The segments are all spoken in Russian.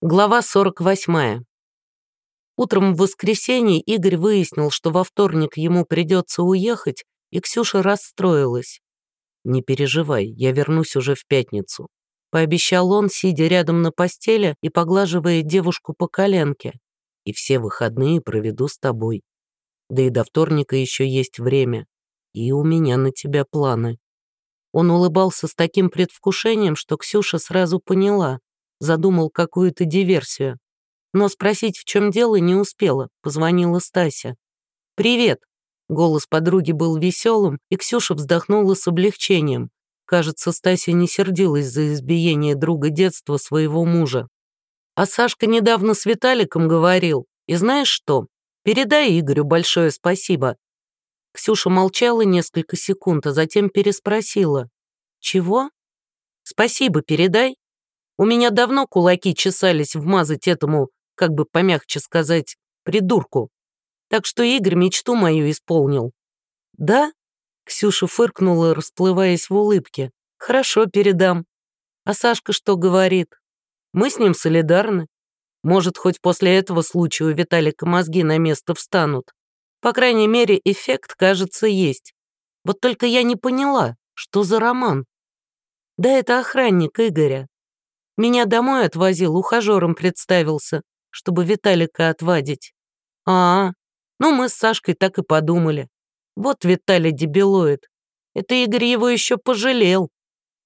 Глава 48. Утром в воскресенье Игорь выяснил, что во вторник ему придется уехать, и Ксюша расстроилась. «Не переживай, я вернусь уже в пятницу», — пообещал он, сидя рядом на постели и поглаживая девушку по коленке. «И все выходные проведу с тобой. Да и до вторника еще есть время. И у меня на тебя планы». Он улыбался с таким предвкушением, что Ксюша сразу поняла задумал какую-то диверсию. Но спросить, в чем дело, не успела, позвонила Стася. «Привет!» Голос подруги был веселым, и Ксюша вздохнула с облегчением. Кажется, Стася не сердилась за избиение друга детства своего мужа. А Сашка недавно с Виталиком говорил, и знаешь что? Передай Игорю большое спасибо. Ксюша молчала несколько секунд, а затем переспросила. «Чего?» «Спасибо передай», у меня давно кулаки чесались вмазать этому, как бы помягче сказать, придурку. Так что Игорь мечту мою исполнил. Да? Ксюша фыркнула, расплываясь в улыбке. Хорошо, передам. А Сашка что говорит? Мы с ним солидарны. Может, хоть после этого случая у Виталика мозги на место встанут. По крайней мере, эффект, кажется, есть. Вот только я не поняла, что за роман. Да это охранник Игоря. Меня домой отвозил, ухажером представился, чтобы Виталика отвадить. А, -а ну мы с Сашкой так и подумали. Вот Виталий дебилоид. Это Игорь его еще пожалел.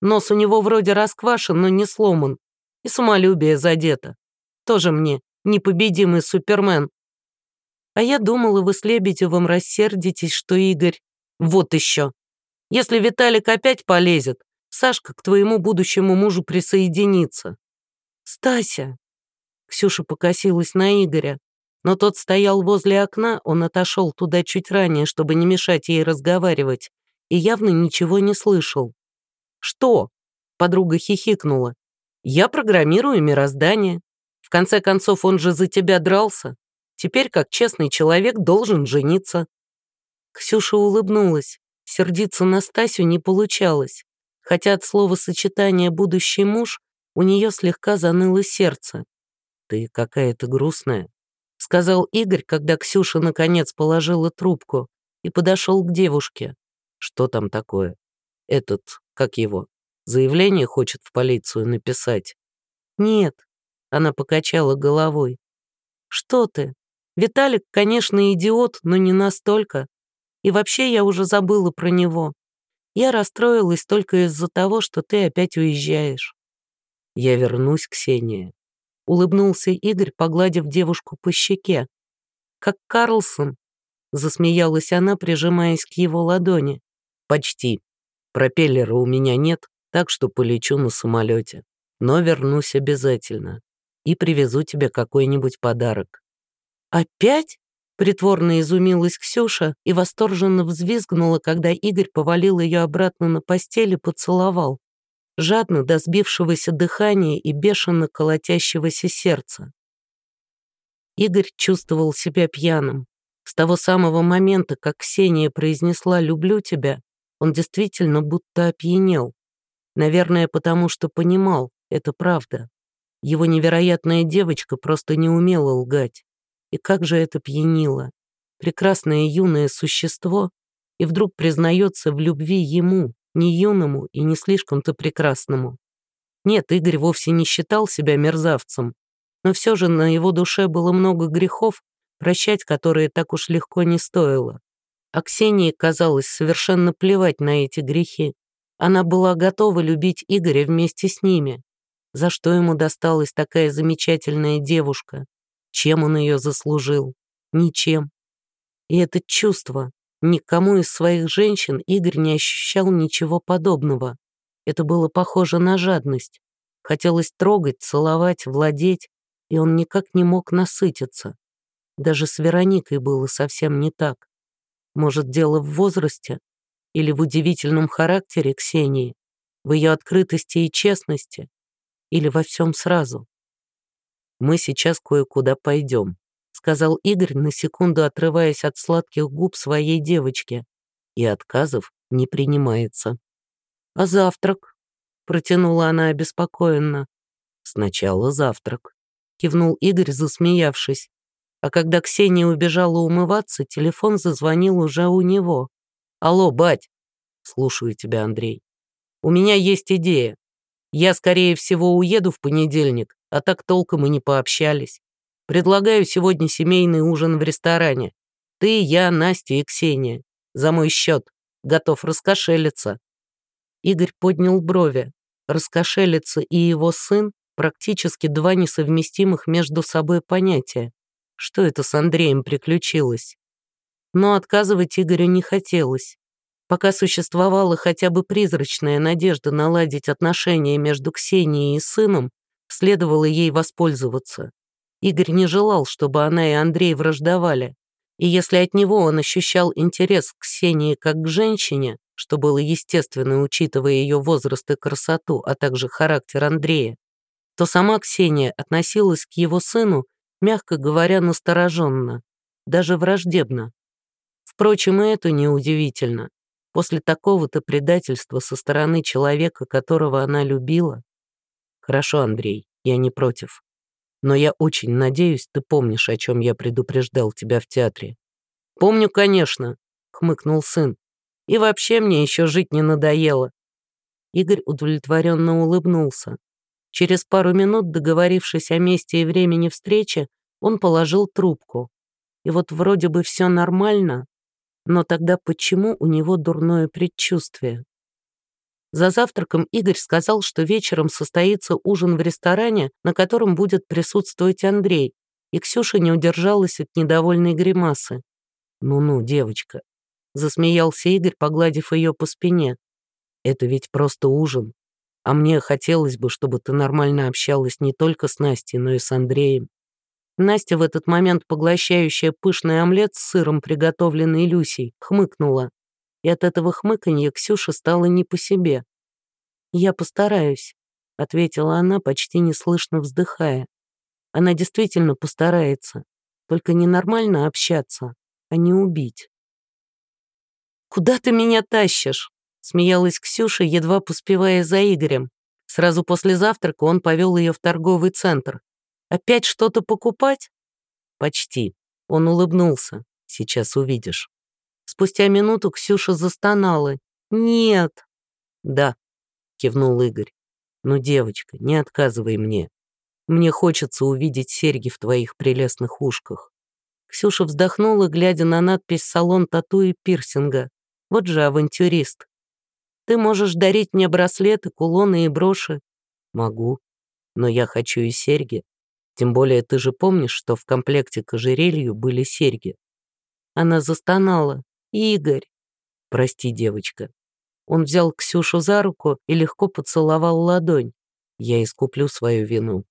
Нос у него вроде расквашен, но не сломан. И самолюбие задето. Тоже мне непобедимый супермен. А я думала, вы с Лебедевым рассердитесь, что Игорь... Вот еще. Если Виталик опять полезет, Сашка к твоему будущему мужу присоединится». «Стася!» Ксюша покосилась на Игоря, но тот стоял возле окна, он отошел туда чуть ранее, чтобы не мешать ей разговаривать, и явно ничего не слышал. «Что?» — подруга хихикнула. «Я программирую мироздание. В конце концов, он же за тебя дрался. Теперь, как честный человек, должен жениться». Ксюша улыбнулась. Сердиться на Стасю не получалось хотя от слова сочетания «будущий муж» у нее слегка заныло сердце. «Ты какая-то грустная», — сказал Игорь, когда Ксюша наконец положила трубку и подошел к девушке. «Что там такое? Этот, как его, заявление хочет в полицию написать?» «Нет», — она покачала головой. «Что ты? Виталик, конечно, идиот, но не настолько. И вообще я уже забыла про него. Я расстроилась только из-за того, что ты опять уезжаешь. Я вернусь, Ксения. Улыбнулся Игорь, погладив девушку по щеке. Как Карлсон, засмеялась она, прижимаясь к его ладони. Почти. Пропеллера у меня нет, так что полечу на самолете. Но вернусь обязательно. И привезу тебе какой-нибудь подарок. Опять? Притворно изумилась Ксюша и восторженно взвизгнула, когда Игорь повалил ее обратно на постель и поцеловал, жадно до сбившегося дыхания и бешено колотящегося сердца. Игорь чувствовал себя пьяным. С того самого момента, как Ксения произнесла «люблю тебя», он действительно будто опьянел. Наверное, потому что понимал, это правда. Его невероятная девочка просто не умела лгать. И как же это пьянило. Прекрасное юное существо и вдруг признается в любви ему, не юному и не слишком-то прекрасному. Нет, Игорь вовсе не считал себя мерзавцем, но все же на его душе было много грехов, прощать которые так уж легко не стоило. А Ксении казалось совершенно плевать на эти грехи. Она была готова любить Игоря вместе с ними. За что ему досталась такая замечательная девушка? Чем он ее заслужил? Ничем. И это чувство. Никому из своих женщин Игорь не ощущал ничего подобного. Это было похоже на жадность. Хотелось трогать, целовать, владеть, и он никак не мог насытиться. Даже с Вероникой было совсем не так. Может, дело в возрасте или в удивительном характере Ксении, в ее открытости и честности, или во всем сразу мы сейчас кое-куда пойдем», сказал Игорь, на секунду отрываясь от сладких губ своей девочки. И отказов не принимается. «А завтрак?» протянула она обеспокоенно. «Сначала завтрак». кивнул Игорь, засмеявшись. А когда Ксения убежала умываться, телефон зазвонил уже у него. «Алло, бать!» «Слушаю тебя, Андрей. У меня есть идея. Я, скорее всего, уеду в понедельник, а так толком и не пообщались. Предлагаю сегодня семейный ужин в ресторане. Ты, я, Настя и Ксения. За мой счет. Готов раскошелиться». Игорь поднял брови. Раскошелиться и его сын практически два несовместимых между собой понятия что это с Андреем приключилось. Но отказывать Игорю не хотелось. Пока существовала хотя бы призрачная надежда наладить отношения между Ксенией и сыном, следовало ей воспользоваться. Игорь не желал, чтобы она и Андрей враждовали. И если от него он ощущал интерес к Ксении как к женщине, что было естественно, учитывая ее возраст и красоту, а также характер Андрея, то сама Ксения относилась к его сыну мягко говоря, настороженно, даже враждебно. Впрочем, и это неудивительно. После такого-то предательства со стороны человека, которого она любила. Хорошо, Андрей, я не против. Но я очень надеюсь, ты помнишь, о чем я предупреждал тебя в театре. Помню, конечно, хмыкнул сын. И вообще мне еще жить не надоело. Игорь удовлетворенно улыбнулся. Через пару минут, договорившись о месте и времени встречи, он положил трубку. И вот вроде бы все нормально, но тогда почему у него дурное предчувствие? За завтраком Игорь сказал, что вечером состоится ужин в ресторане, на котором будет присутствовать Андрей, и Ксюша не удержалась от недовольной гримасы. «Ну-ну, девочка», — засмеялся Игорь, погладив ее по спине. «Это ведь просто ужин. А мне хотелось бы, чтобы ты нормально общалась не только с Настей, но и с Андреем. Настя в этот момент, поглощающая пышный омлет с сыром, приготовленный Люсей, хмыкнула. И от этого хмыканья Ксюша стала не по себе. «Я постараюсь», — ответила она, почти неслышно вздыхая. «Она действительно постарается, только ненормально общаться, а не убить». «Куда ты меня тащишь?» Смеялась Ксюша, едва поспевая за Игорем. Сразу после завтрака он повел ее в торговый центр. «Опять что-то покупать?» «Почти». Он улыбнулся. «Сейчас увидишь». Спустя минуту Ксюша застонала. «Нет». «Да», — кивнул Игорь. «Ну, девочка, не отказывай мне. Мне хочется увидеть серьги в твоих прелестных ушках». Ксюша вздохнула, глядя на надпись «Салон тату и пирсинга». Вот же авантюрист. Ты можешь дарить мне браслеты, кулоны и броши. Могу, но я хочу и серьги. Тем более ты же помнишь, что в комплекте к ожерелью были серьги. Она застонала. Игорь. Прости, девочка. Он взял Ксюшу за руку и легко поцеловал ладонь. Я искуплю свою вину.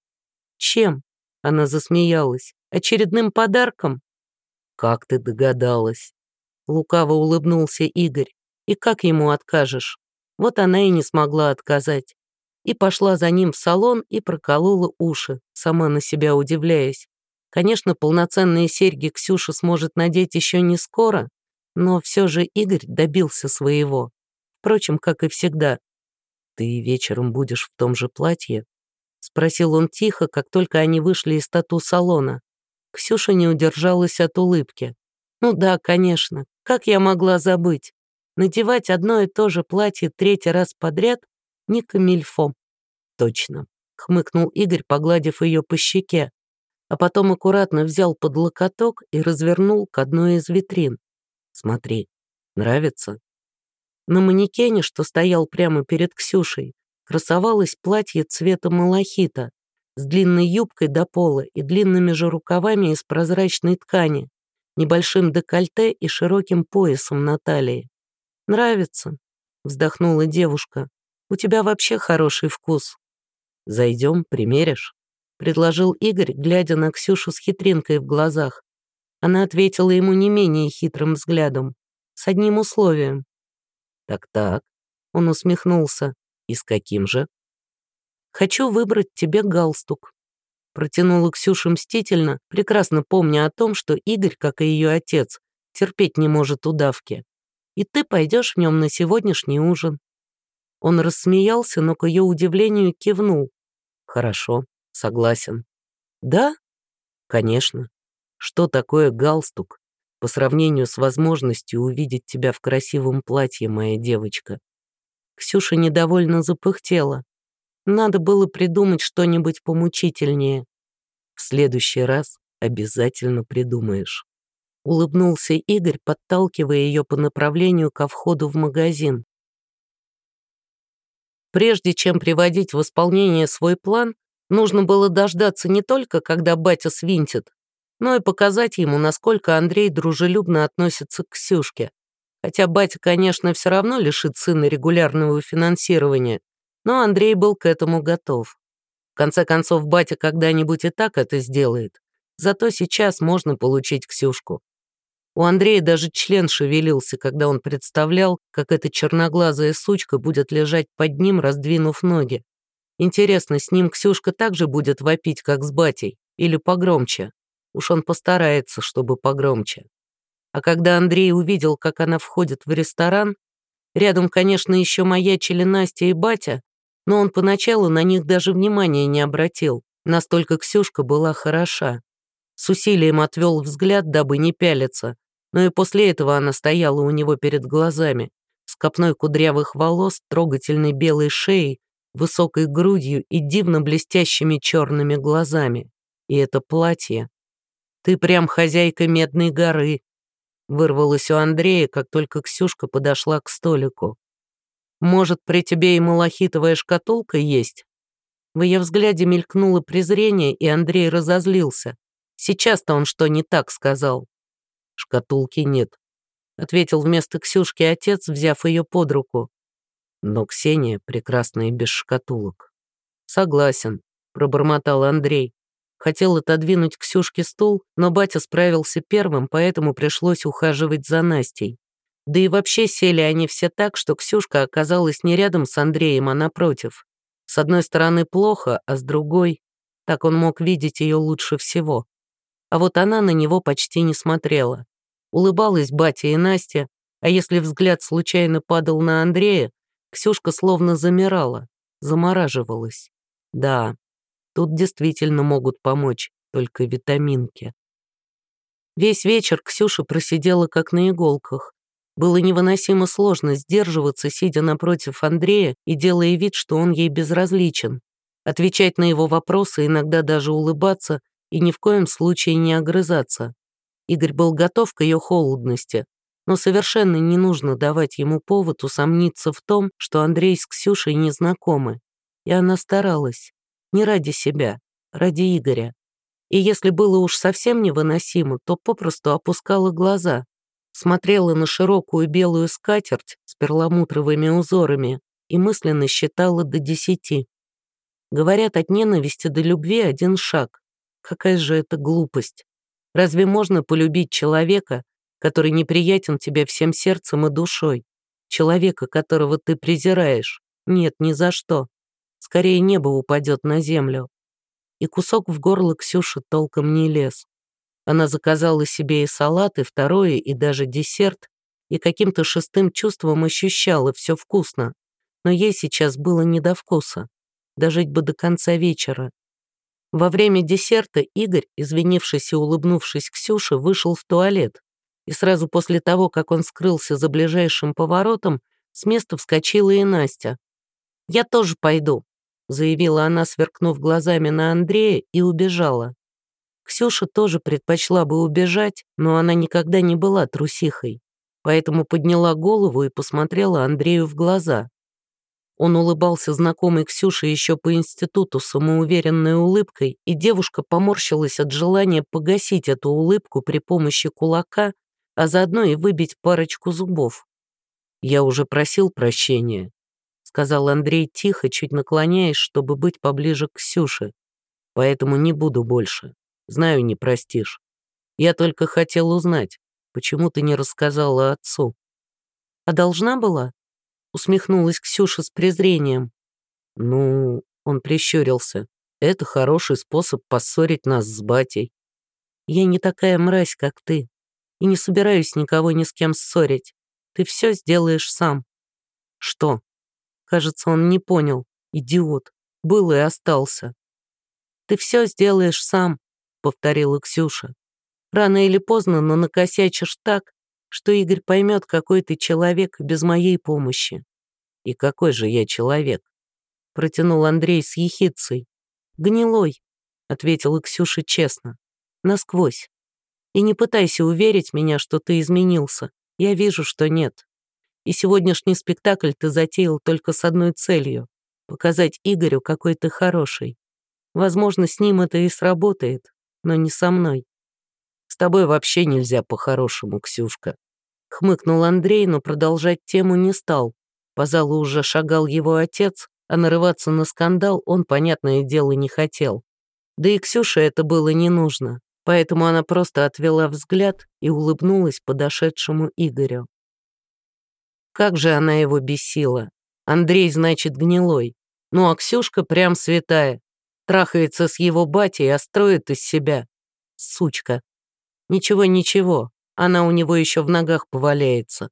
Чем? Она засмеялась. Очередным подарком? Как ты догадалась? Лукаво улыбнулся Игорь. И как ему откажешь? Вот она и не смогла отказать. И пошла за ним в салон и проколола уши, сама на себя удивляясь. Конечно, полноценные серьги Ксюша сможет надеть еще не скоро, но все же Игорь добился своего. Впрочем, как и всегда. «Ты вечером будешь в том же платье?» — спросил он тихо, как только они вышли из тату-салона. Ксюша не удержалась от улыбки. «Ну да, конечно. Как я могла забыть? Надевать одно и то же платье третий раз подряд не камильфо. Точно, хмыкнул Игорь, погладив ее по щеке, а потом аккуратно взял под локоток и развернул к одной из витрин. Смотри, нравится? На манекене, что стоял прямо перед Ксюшей, красовалось платье цвета малахита с длинной юбкой до пола и длинными же рукавами из прозрачной ткани, небольшим декольте и широким поясом на талии. «Нравится», — вздохнула девушка. «У тебя вообще хороший вкус». «Зайдем, примеришь?» — предложил Игорь, глядя на Ксюшу с хитринкой в глазах. Она ответила ему не менее хитрым взглядом, с одним условием. «Так-так», — он усмехнулся. «И с каким же?» «Хочу выбрать тебе галстук», — протянула Ксюша мстительно, прекрасно помня о том, что Игорь, как и ее отец, терпеть не может удавки и ты пойдешь в нем на сегодняшний ужин». Он рассмеялся, но к ее удивлению кивнул. «Хорошо, согласен». Да? Конечно. Что такое галстук по сравнению с возможностью увидеть тебя в красивом платье, моя девочка? Ксюша недовольно запыхтела. Надо было придумать что-нибудь помучительнее. В следующий раз обязательно придумаешь. Улыбнулся Игорь, подталкивая ее по направлению ко входу в магазин. Прежде чем приводить в исполнение свой план, нужно было дождаться не только, когда батя свинтит, но и показать ему, насколько Андрей дружелюбно относится к Ксюшке. Хотя батя, конечно, все равно лишит сына регулярного финансирования, но Андрей был к этому готов. В конце концов, батя когда-нибудь и так это сделает. Зато сейчас можно получить Ксюшку. У Андрея даже член шевелился, когда он представлял, как эта черноглазая сучка будет лежать под ним, раздвинув ноги. Интересно, с ним Ксюшка также будет вопить, как с батей, или погромче? Уж он постарается, чтобы погромче. А когда Андрей увидел, как она входит в ресторан, рядом, конечно, еще маячили Настя и батя, но он поначалу на них даже внимания не обратил, настолько Ксюшка была хороша. С усилием отвел взгляд, дабы не пялиться, но и после этого она стояла у него перед глазами, с копной кудрявых волос, трогательной белой шеей, высокой грудью и дивно блестящими черными глазами. И это платье. «Ты прям хозяйка Медной горы», — вырвалось у Андрея, как только Ксюшка подошла к столику. «Может, при тебе и малахитовая шкатулка есть?» В ее взгляде мелькнуло презрение, и Андрей разозлился. Сейчас-то он что не так сказал? Шкатулки нет, ответил вместо Ксюшки отец, взяв ее под руку. Но Ксения прекрасная без шкатулок. Согласен, пробормотал Андрей. Хотел отодвинуть Ксюшке стул, но батя справился первым, поэтому пришлось ухаживать за Настей. Да и вообще сели они все так, что Ксюшка оказалась не рядом с Андреем, а напротив. С одной стороны плохо, а с другой... Так он мог видеть ее лучше всего. А вот она на него почти не смотрела. Улыбалась батя и Настя, а если взгляд случайно падал на Андрея, Ксюшка словно замирала, замораживалась. Да, тут действительно могут помочь только витаминки. Весь вечер Ксюша просидела как на иголках. Было невыносимо сложно сдерживаться, сидя напротив Андрея и делая вид, что он ей безразличен. Отвечать на его вопросы, иногда даже улыбаться и ни в коем случае не огрызаться. Игорь был готов к ее холодности, но совершенно не нужно давать ему повод усомниться в том, что Андрей с Ксюшей не знакомы. И она старалась. Не ради себя, ради Игоря. И если было уж совсем невыносимо, то попросту опускала глаза, смотрела на широкую белую скатерть с перламутровыми узорами и мысленно считала до десяти. Говорят, от ненависти до любви один шаг. Какая же это глупость. Разве можно полюбить человека, который неприятен тебе всем сердцем и душой? Человека, которого ты презираешь? Нет, ни за что. Скорее небо упадет на землю. И кусок в горло Ксюши толком не лез. Она заказала себе и салат, и второе, и даже десерт, и каким-то шестым чувством ощущала все вкусно. Но ей сейчас было не до вкуса. Дожить бы до конца вечера. Во время десерта Игорь, извинившись и улыбнувшись Ксюше, вышел в туалет. И сразу после того, как он скрылся за ближайшим поворотом, с места вскочила и Настя. «Я тоже пойду», — заявила она, сверкнув глазами на Андрея, и убежала. Ксюша тоже предпочла бы убежать, но она никогда не была трусихой, поэтому подняла голову и посмотрела Андрею в глаза. Он улыбался знакомой Ксюше еще по институту самоуверенной улыбкой, и девушка поморщилась от желания погасить эту улыбку при помощи кулака, а заодно и выбить парочку зубов. «Я уже просил прощения», — сказал Андрей тихо, чуть наклоняясь, чтобы быть поближе к Ксюше. «Поэтому не буду больше. Знаю, не простишь. Я только хотел узнать, почему ты не рассказала отцу». «А должна была?» усмехнулась Ксюша с презрением. «Ну...» — он прищурился. «Это хороший способ поссорить нас с батей». «Я не такая мразь, как ты, и не собираюсь никого ни с кем ссорить. Ты все сделаешь сам». «Что?» Кажется, он не понял. Идиот. Был и остался. «Ты все сделаешь сам», — повторила Ксюша. «Рано или поздно, но накосячишь так, что Игорь поймет, какой ты человек без моей помощи». «И какой же я человек?» — протянул Андрей с ехицей. «Гнилой», — ответила Ксюша честно, — «насквозь. И не пытайся уверить меня, что ты изменился. Я вижу, что нет. И сегодняшний спектакль ты затеял только с одной целью — показать Игорю, какой ты хороший. Возможно, с ним это и сработает, но не со мной. С тобой вообще нельзя по-хорошему, Ксюшка. Хмыкнул Андрей, но продолжать тему не стал. По залу уже шагал его отец, а нарываться на скандал он, понятное дело, не хотел. Да и Ксюше это было не нужно, поэтому она просто отвела взгляд и улыбнулась подошедшему Игорю. Как же она его бесила. Андрей, значит, гнилой. Ну а Ксюшка прям святая. Трахается с его батей, а строит из себя. Сучка. Ничего-ничего, она у него еще в ногах поваляется.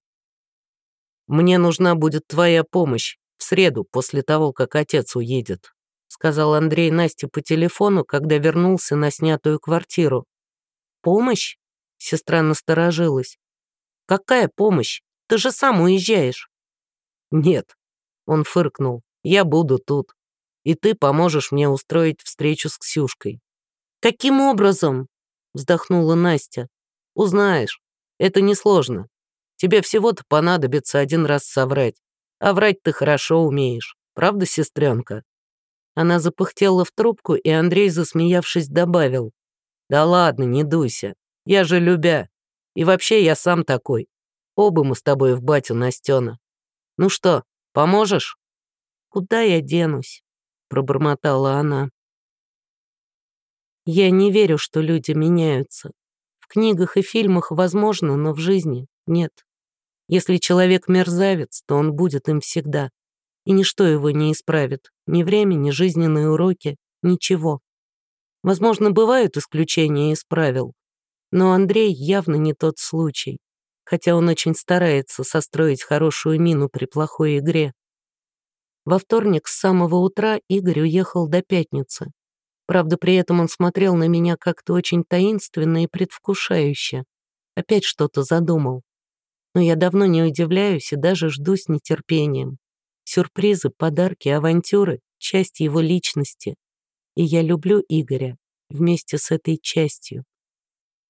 Мне нужна будет твоя помощь в среду, после того, как отец уедет», сказал Андрей Насте по телефону, когда вернулся на снятую квартиру. «Помощь?» Сестра насторожилась. «Какая помощь? Ты же сам уезжаешь». «Нет», — он фыркнул, — «я буду тут и ты поможешь мне устроить встречу с Ксюшкой». «Каким образом?» — вздохнула Настя. «Узнаешь. Это несложно. Тебе всего-то понадобится один раз соврать. А врать ты хорошо умеешь. Правда, сестренка?» Она запыхтела в трубку, и Андрей, засмеявшись, добавил. «Да ладно, не дуйся. Я же любя. И вообще я сам такой. Оба мы с тобой в батю Настена. Ну что, поможешь?» «Куда я денусь?» пробормотала она. Я не верю, что люди меняются. В книгах и фильмах возможно, но в жизни нет. Если человек мерзавец, то он будет им всегда. И ничто его не исправит. Ни время, ни жизненные уроки, ничего. Возможно, бывают исключения из правил. Но Андрей явно не тот случай. Хотя он очень старается состроить хорошую мину при плохой игре. Во вторник с самого утра Игорь уехал до пятницы. Правда, при этом он смотрел на меня как-то очень таинственно и предвкушающе. Опять что-то задумал. Но я давно не удивляюсь и даже жду с нетерпением. Сюрпризы, подарки, авантюры — часть его личности. И я люблю Игоря вместе с этой частью.